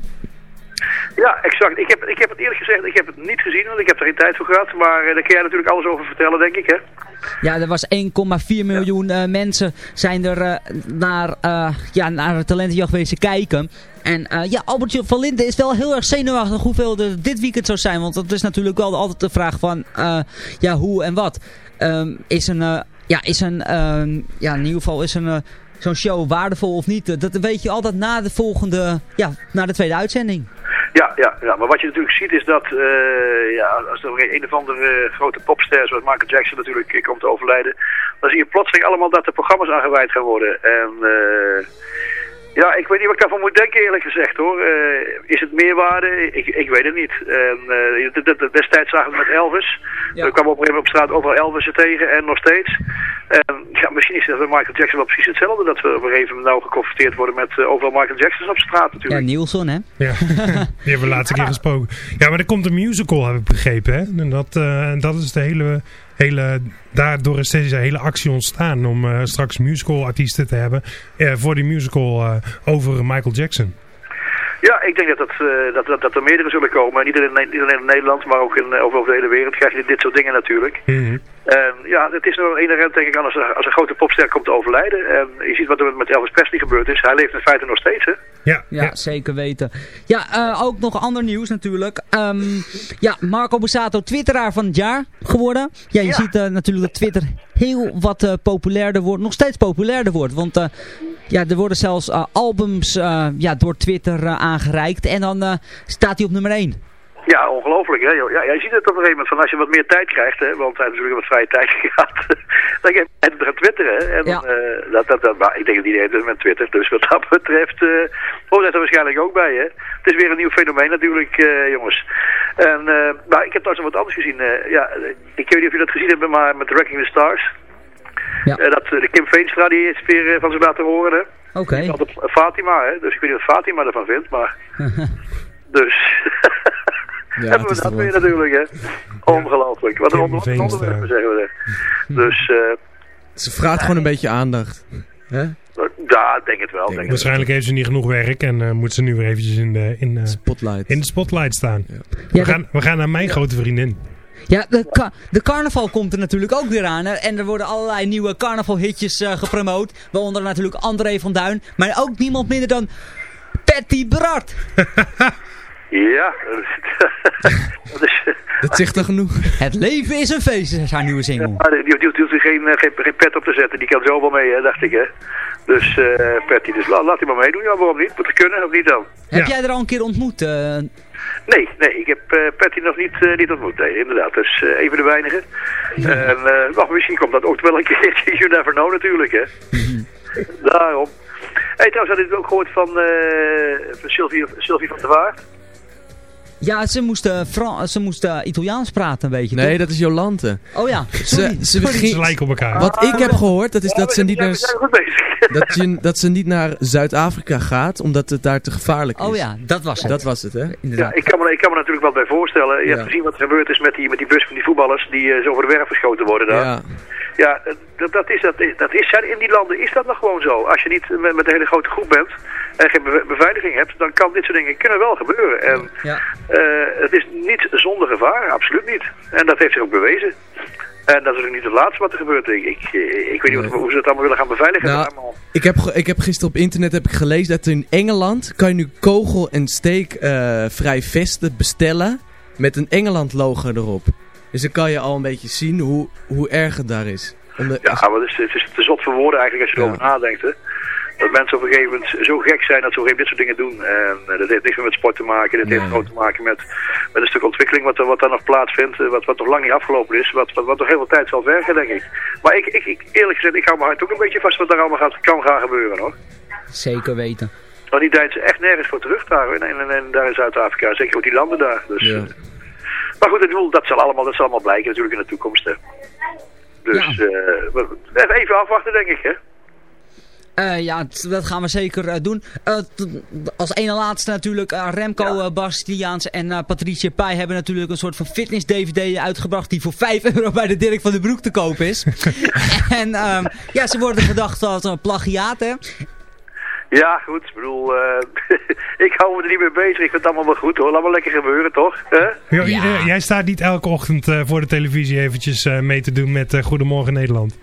Ja, exact. Ik heb, ik heb het eerlijk gezegd, ik heb het niet gezien, want ik heb er geen tijd voor gehad. Maar eh, daar kun jij natuurlijk alles over vertellen, denk ik, hè? Ja, er was 1,4 miljoen eh, mensen zijn er eh, naar, ja, naar de talentenjacht wezen kijken. En ja, Albertje van Linden is wel heel erg zenuwachtig hoeveel er dit weekend zou zijn. Want dat is natuurlijk wel altijd de vraag van, ja, hoe en wat. Ehm, is een, ja, is een, ehm, ja, in ieder geval is een, zo'n show waardevol of niet? Dat weet je altijd na de volgende, ja, na de tweede uitzending. Ja, ja, ja, maar wat je natuurlijk ziet is dat eh, ja, als er een of andere grote popster zoals Michael Jackson natuurlijk eh, komt te overlijden, dan zie je plotseling allemaal dat er programma's aan gewijd gaan worden. En eh, ja, ik weet niet wat ik daarvan moet denken eerlijk gezegd hoor. Eh, is het meerwaarde? Ik, ik weet het niet. Eh, d- destijds zagen we het met Elvis. We kwamen op een gegeven moment op straat overal Elvis tegen en nog steeds. En ja, misschien is het bij Michael Jackson wel precies hetzelfde. Dat we op een gegeven moment nou geconfronteerd worden met eh, overal Michael Jacksons op straat Ja, natuurlijk. Nielsen, hè? Ja, *laughs* die hebben we laatste keer *laughs* gesproken. Ja, maar er komt een musical, heb ik begrepen. Hè? En dat, eh, dat is de hele, hele... Daardoor is deze hele actie ontstaan om eh, straks musicalartiesten te hebben eh, voor die musical eh, over Michael Jackson. Ja, ik denk dat, dat, dat, dat, dat er meerdere zullen komen. Niet alleen, niet alleen in Nederland, maar ook in, over, over de hele wereld krijg je dit soort dingen natuurlijk. Mhm. En ja, het is nou inherent denk ik aan als, als een grote popster komt te overlijden. En je ziet wat er met Elvis Presley gebeurd is. Hij leeft in feite nog steeds, hè? Ja, Ja, zeker weten. Ja, eh, ook nog ander nieuws natuurlijk. Ehm, ja, Marco Bussato, twitteraar van het jaar geworden. Ja, je ziet eh, natuurlijk dat Twitter heel wat eh, populairder wordt. Nog steeds populairder wordt. Want eh, ja, er worden zelfs albums eh, ja, door Twitter aangereikt. En dan eh, staat hij op nummer 1. Ja, ongelooflijk, hè? Ja, jij ziet het op een gegeven moment van als je wat meer tijd krijgt, hè? Want hij heeft natuurlijk wat vrije tijd *laughs* gehad. dan je gaan twitteren, hè? En eh, dat, dat, dat, maar ik denk dat iedereen het met Twitter. Dus wat dat betreft, eh hoort dat er waarschijnlijk ook bij, hè? Het is weer een nieuw fenomeen natuurlijk, eh, jongens. En, maar ik heb trouwens nog wat anders gezien. ja, ik weet niet of jullie dat gezien hebben, maar met Wrecking the Stars. Ja. Dat, de Kim Veenstra die is weer van zich laten horen, hè? Oké. Altijd Fatima, hè? Dus ik weet niet wat Fatima ervan vindt, maar... *laughs* Dus... *laughs* hebben we dat weer natuurlijk, hè? Ongelooflijk. Wat een onder- onderwerp, zeggen we. er. Dus, eh Ze vraagt gewoon een beetje aandacht. Hè? ja, ik denk het wel. Denk het. Waarschijnlijk heeft ze niet genoeg werk en eh, moet ze nu weer eventjes in de, in, eh, Spotlight. in de spotlight staan. Ja, we, gaan, we gaan naar mijn grote vriendin. Ja, de, ka- de carnaval komt er natuurlijk ook weer aan. hè. En er worden allerlei nieuwe carnavalhitjes eh gepromoot. Waaronder natuurlijk André van Duin. Maar ook niemand minder dan Patty Bart. *laughs* Ja, *laughs* dat is... Dat zegt er genoeg. Het leven is een feest, is haar nieuwe single. Die, die, die hoeft er geen, eh, geen, geen pet op te zetten. Die kan zo wel mee, hè, dacht ik, hè. Dus, eh Patty, dus la- laat hij maar meedoen. Ja, waarom niet? Moet het kunnen, of niet dan? Heb jij er al een keer ontmoet? eh? Nee, nee, ik heb eh Patty nog niet, eh, niet ontmoet. Nee, inderdaad. Dus eh, even de weinige. En eh, nog, misschien komt dat ook wel een *laughs* keertje. You never know natuurlijk, hè. *laughs* Daarom. Hé, trouwens, had ik ook gehoord van, eh van Sylvie, Sylvie van der Waard? Ja, ze moesten, Fran ze moesten Italiaans praten, weet je Nee, toch? dat is Jolante. Oh ja, sorry. Ze, ze, sorry. Ze lijken op elkaar. Wat ik heb gehoord, dat is dat ze niet naar, *laughs* dat je, dat ze niet naar Zuid-Afrika gaat, omdat het daar te gevaarlijk is. Oh ja, dat was het. Dat was het, hè? Ja, Inderdaad. ik kan, me, ik kan me natuurlijk wel bij voorstellen. Je Ja. hebt gezien wat er gebeurd is met die, met die bus van die voetballers die eh, zo voor de werf geschoten worden daar. Ja. Ja, eh, dat, dat, is, dat, is, dat is, in die landen is dat nog gewoon zo. Als je niet met, met een hele grote groep bent en geen be- beveiliging hebt, dan kan dit soort dingen kunnen wel gebeuren. En Ja. eh, het is niet zonder gevaar, absoluut niet. En dat heeft zich ook bewezen. En dat is ook niet het laatste wat er gebeurt. Ik, ik, eh, ik weet niet wat- hoe ze dat allemaal willen gaan beveiligen. Nou, allemaal. Ik heb, ik heb gisteren op internet heb ik gelezen dat in Engeland kan je nu kogel- en steekvrij vesten bestellen met een Engeland logo erop. Dus dan kan je al een beetje zien hoe, hoe erg het daar is. Ja, maar het is, het is te zot voor woorden eigenlijk als je erover nadenkt. Hè. Dat mensen op een gegeven moment zo gek zijn dat ze op een gegeven moment dit soort dingen doen. En eh, dat heeft niks meer met sport te maken. Dat heeft gewoon te maken met, met een stuk ontwikkeling wat, wat daar nog plaatsvindt. eh, Wat, wat nog lang niet afgelopen is. Wat, wat, wat nog heel veel tijd zal vergen, denk ik. Maar ik, ik, ik, eerlijk gezegd, ik hou mijn hart ook een beetje vast wat daar allemaal gaat, kan gaan gebeuren. Hoor. Zeker weten. Want die Duitsers echt nergens voor terug daar. En, en, en daar in Zuid-Afrika. Zeker ook die landen daar. Dus, Ja. eh, maar goed, ik bedoel, dat zal allemaal, dat zal allemaal blijken natuurlijk in de toekomst. Hè. Dus eh, we- even afwachten, denk ik. Hè. Eh, ja, dat gaan we zeker eh, doen. Eh, als ene laatste natuurlijk uh, Remco ja. Bastiaans en uh, Patricia Pai hebben natuurlijk een soort van fitness-dvd uitgebracht die voor 5 *laughs* euro bij de Dirk van den Broek te koop is. *laughs* en um, ja, ze worden gedacht als een plagiaat, hè. Ja, goed. Ik bedoel, uh, *laughs* ik hou me er niet mee bezig. Ik vind het allemaal wel goed hoor. Laat maar lekker gebeuren, toch? Huh? Jo, ja. Jij staat niet elke ochtend uh, voor de televisie eventjes uh, mee te doen met Goedemorgen Nederland.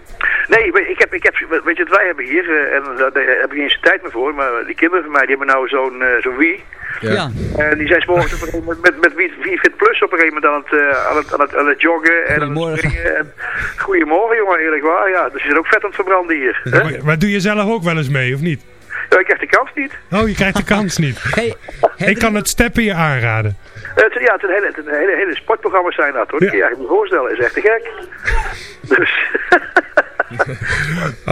Nee, weet- ik heb, ik heb, weet je wat wij hebben hier, eh, en daar heb ik niet eens de tijd meer voor, maar die kinderen van mij, die hebben nou zo'n eh, zo'n Wii. Ja. En die zijn 's morgens op een gegeven moment met, met Wii Fit Plus op een gegeven moment aan het, eh, aan het, aan het, aan het joggen en aan het springen. En, goedemorgen jongen, eerlijk waar, ja. Dus je zit ook vet aan het verbranden hier. hè? Maar, maar doe je zelf ook wel eens mee, of niet? Ja, ik krijg de kans niet. Oh, je krijgt de kans niet. *laughs* ik kan het steppen je aanraden. Het, ja, het, hele, het hele, hele sportprogramma's zijn dat hoor. Je je eigenlijk niet voorstellen. is echt te gek. *laughs* Dus. *laughs*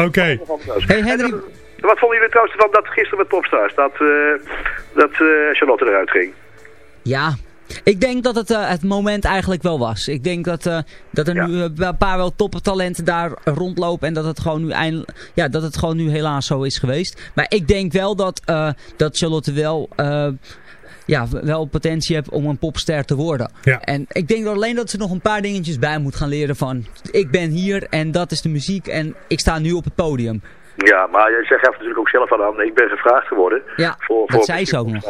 Oké. Hey Henry. Wat vonden jullie trouwens van dat gisteren met Popstars? Dat, eh, dat eh, Charlotte eruit ging? Ja, ik denk dat het eh, het moment eigenlijk wel was. Ik denk dat, eh, dat er nu een paar wel toptalenten daar rondlopen en dat het gewoon nu eind, ja, dat het gewoon nu helaas zo is geweest. Maar ik denk wel dat, eh, dat Charlotte wel, eh, ja, wel potentie heeft om een popster te worden. En ik denk alleen dat ze nog een paar dingetjes bij moet gaan leren van ik ben hier en dat is de muziek en ik sta nu op het podium. Ja, maar je zegt natuurlijk ook zelf aan, ik ben gevraagd geworden. Ja, voor, dat zei ze ook nog.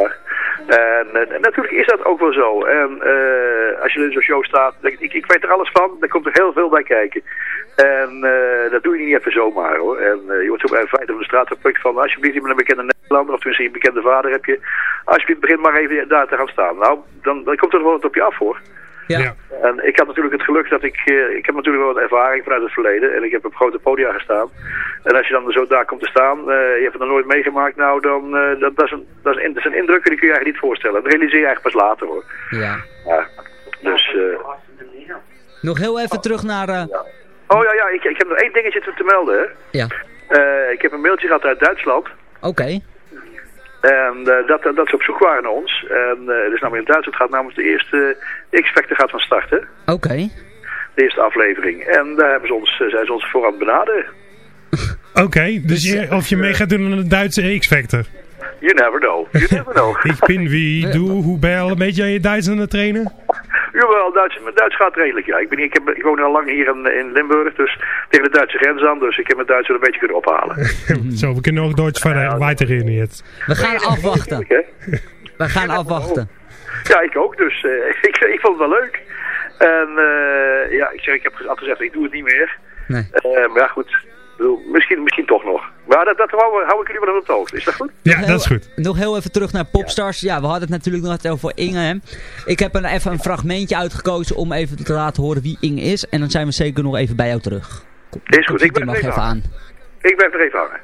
En, eh, en natuurlijk is dat ook wel zo. En eh, als je in zo'n show staat, ik, ik, ik weet er alles van, daar komt er heel veel bij kijken. En eh, dat doe je niet even zomaar hoor. En je wordt zo bij feite op de straat geplukt van, alsjeblieft, je bent een bekende Nederlander, of tenminste een bekende vader heb je. Alsjeblieft, begin maar even daar te gaan staan. Nou, dan, dan komt er wel wat op je af hoor. Ja. En ik had natuurlijk het geluk dat ik, eh, ik heb natuurlijk wel wat ervaring vanuit het verleden. En ik heb op grote podia gestaan. En als je dan zo daar komt te staan, eh, je hebt het nog nooit meegemaakt, nou dan, eh, dat, dat, is een, dat, is een, dat zijn indrukken die kun je eigenlijk niet voorstellen. Dat realiseer je eigenlijk pas later hoor. Ja. Ja. Dus, eh, Nog heel even terug naar... eh, oh ja, ja, ik, ik heb nog één dingetje te, te melden. Hè. Ja. Eh, ik heb een mailtje gehad uit Duitsland. Oké. En eh, dat, dat ze op zoek waren naar ons. En eh dus namelijk in Duitsland gaat namens de eerste X-Factor gaat van start, hè? Oké. De eerste aflevering. En daar hebben ze ons, eh, zijn ze ons voor aan het benaderen. *laughs* Oké, dus je, of je mee gaat doen aan de Duitse X-Factor. You never know. You never *laughs* know. Ik ben wie, doe, hoe al een beetje aan je Duits aan het trainen? *laughs* Jawel, Duits, mijn Duits gaat redelijk, ja. Ik, ben, hier- ik, heb, ik woon al lang hier in, in Limburg, dus tegen de Duitse grens aan. Dus ik heb mijn Duits wel een beetje kunnen ophalen. *laughs* Zo, we kunnen ook Duits verder weiterreden jetzt. We gaan afwachten. We gaan afwachten. *laughs* Ja, ik ook, dus eh, *laughs* ik, ik vond het wel leuk. En eh, ja, ik, zeg, ik heb al gezegd, ik doe het niet meer. Nee. Eh, maar ja, goed. Bedoel, Misschien, misschien toch nog. Maar dat, dat hou, hou ik jullie wel op de hoogte. Is dat goed? Ja, dat is goed. Nog heel even terug naar Popstars. Ja, we hadden het natuurlijk nog net over Inge. Hè. Ik heb een, even een fragmentje uitgekozen om even te laten horen wie Inge is. En dan zijn we zeker nog even bij jou terug. Kom, Is goed, ik ben er even even aan. Ik blijf er even hangen.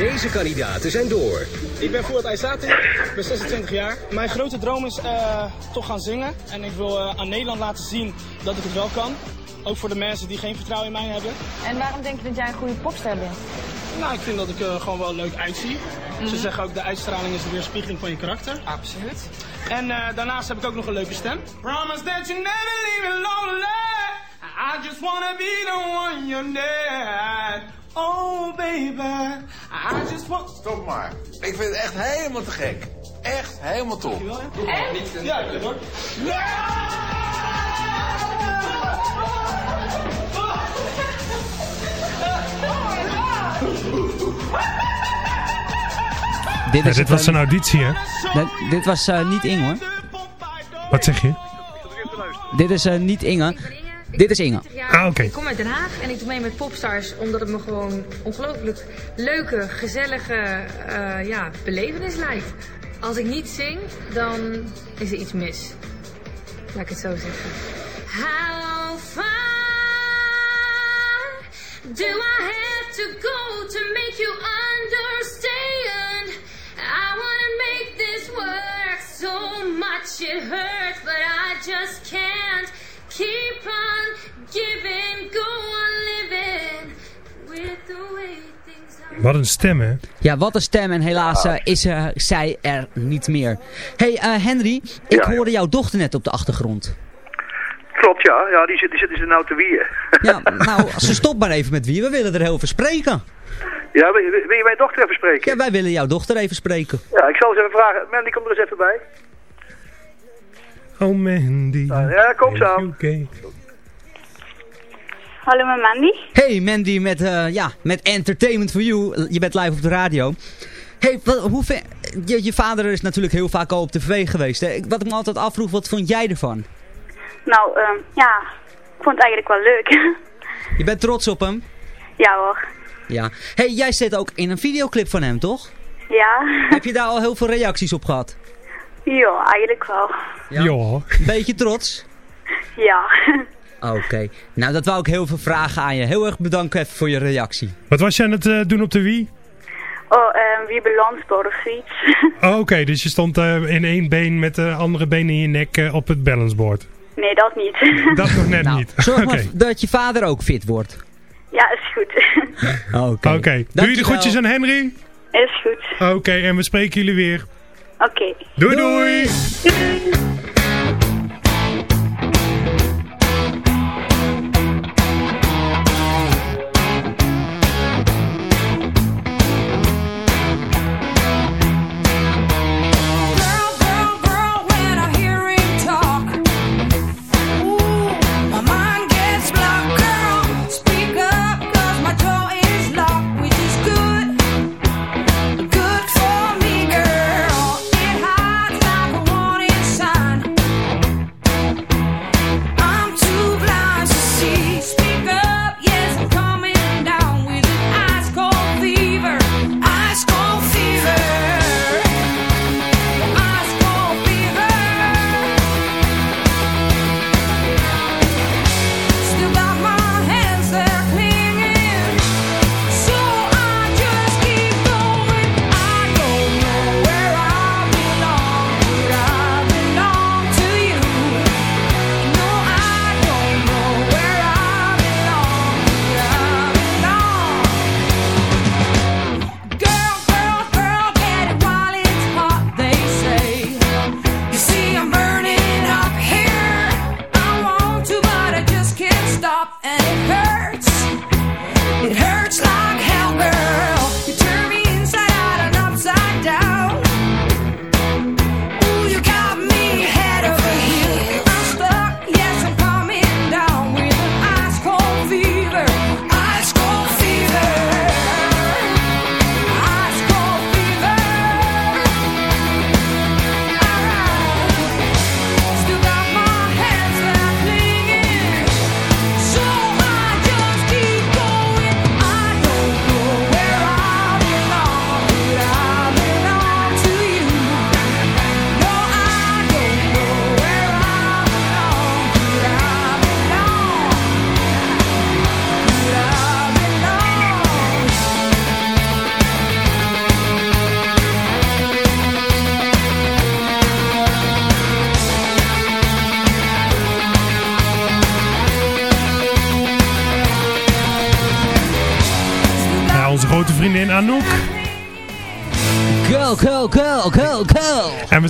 Deze kandidaten zijn door. Ik ben Voert Aysati, ik ben 26 jaar. Mijn grote droom is eh, toch gaan zingen. En ik wil eh, aan Nederland laten zien dat ik het wel kan. Ook voor de mensen die geen vertrouwen in mij hebben. En waarom denk je dat jij een goede popster bent? Nou, ik vind dat ik er gewoon wel leuk uitzie. Ze Mhm. zeggen ook de uitstraling is de weerspiegeling van je karakter. Absoluut. En eh, daarnaast heb ik ook nog een leuke stem. Promise that you never leave me lonely. I just wanna be the one you need. Oh baby, I just want... Stop maar. Ik vind het echt helemaal te gek. Echt helemaal top. Ja, hoor. Dit, Ja, was een auditie, hè? dit- dit was eh, niet Inge hoor. Wat zeg je? Dit is eh, niet Inge. Dit is Inge. Ah, oké. Ik kom uit Den Haag en ik doe mee met Popstars omdat het me gewoon ongelooflijk leuke, gezellige eh, ja, belevenis lijkt. Als ik niet zing, dan is er iets mis. Laat ik het zo zeggen. How far do I have to go to make you understand? I wanna make this work so much it hurts, but I just can't keep on giving, go on living with the way things are. Wat een stem, hè? Ja, wat een stem. En helaas eh, is eh, zij er niet meer. hey, eh, Henry. Ik hoorde jouw dochter net op de achtergrond. Klopt, ja. Ja, die zit, die zit, die zit nou te wieën. *laughs* Ja, nou, ze stopt maar even met wie. We willen er heel over spreken. Ja, wil, je mijn dochter even spreken? Ja, wij willen jouw dochter even spreken. Ja, ik zal eens even vragen. Mandy, kom er eens even bij. Oh, Mandy. Ja, kom zo aan. Oké. Hallo, met Mandy. Hey, Mandy met, eh, ja, met Entertainment for You. Je bent live op de radio. Hey, wat, hoe ver, je, je vader is natuurlijk heel vaak al op tv geweest. Hè? Ik- Wat ik me altijd afvroeg, wat vond jij ervan? Nou, ehm, ja, vond het eigenlijk wel leuk. *laughs* Je bent trots op hem? ja hoor. Ja. hey, jij zit ook in een videoclip van hem, toch? Ja. Heb je daar al heel veel reacties op gehad? Ja, eigenlijk wel. Ja. Beetje trots? Ja. Oké. Nou, dat wou ik heel veel vragen aan je. Heel erg bedankt even voor je reactie. Wat was je aan het eh, doen op de Wii? Oh, um, wie balansbord of zoiets. *laughs* Oh, Oké, dus je stond eh, in één been met de andere been in je nek eh, op het balanceboard. nee, dat niet. *laughs* Dat nog net Nou, niet. Zorg maar *laughs* dat je vader ook fit wordt. ja, is goed. Oké. Oké. Doe je de groetjes aan Henry? is goed. Oké, en we spreken jullie weer. Oké. Doei doei!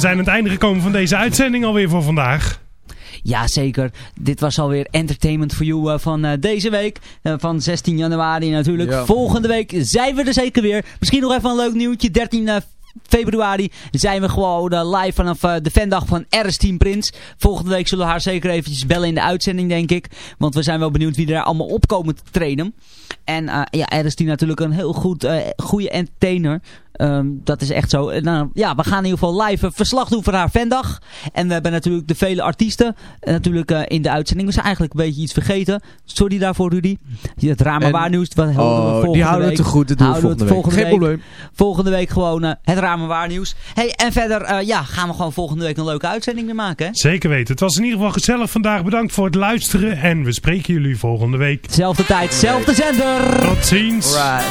Zijn aan het einde gekomen van deze uitzending alweer voor vandaag. Ja, zeker. Dit was alweer Entertainment for You eh, van eh, deze week. Eh, van 16 januari natuurlijk. Ja. Volgende week zijn we er zeker weer. Misschien nog even een leuk nieuwtje. 13 eh, februari zijn we gewoon eh, live vanaf de fandag van RS Team Prins. Volgende week zullen we haar zeker eventjes bellen in de uitzending, denk ik. Want we zijn wel benieuwd wie er daar allemaal opkomen te trainen. En eh, ja, RS Team natuurlijk een heel goed, eh, goede entertainer. Ehm, dat is echt zo. Nou, ja, we gaan in ieder geval live een verslag doen van haar fandag. En we hebben natuurlijk de vele artiesten eh, natuurlijk eh, in de uitzending. We zijn eigenlijk een beetje iets vergeten. Sorry daarvoor, Rudy. Het Rama En- Waarnieuws. Wat houden we Oh, die houden we week. te goed, dat doen we volgende week. Geen week. probleem. Volgende week gewoon het Rama Waarnieuws. Hey, en verder eh, ja, gaan we gewoon volgende week een leuke uitzending weer maken. Hè? Zeker weten. Het was in ieder geval gezellig vandaag. Bedankt voor het luisteren. En we spreken jullie volgende week. Zelfde tijd, zelfde zender. verder. Tot ziens. Right.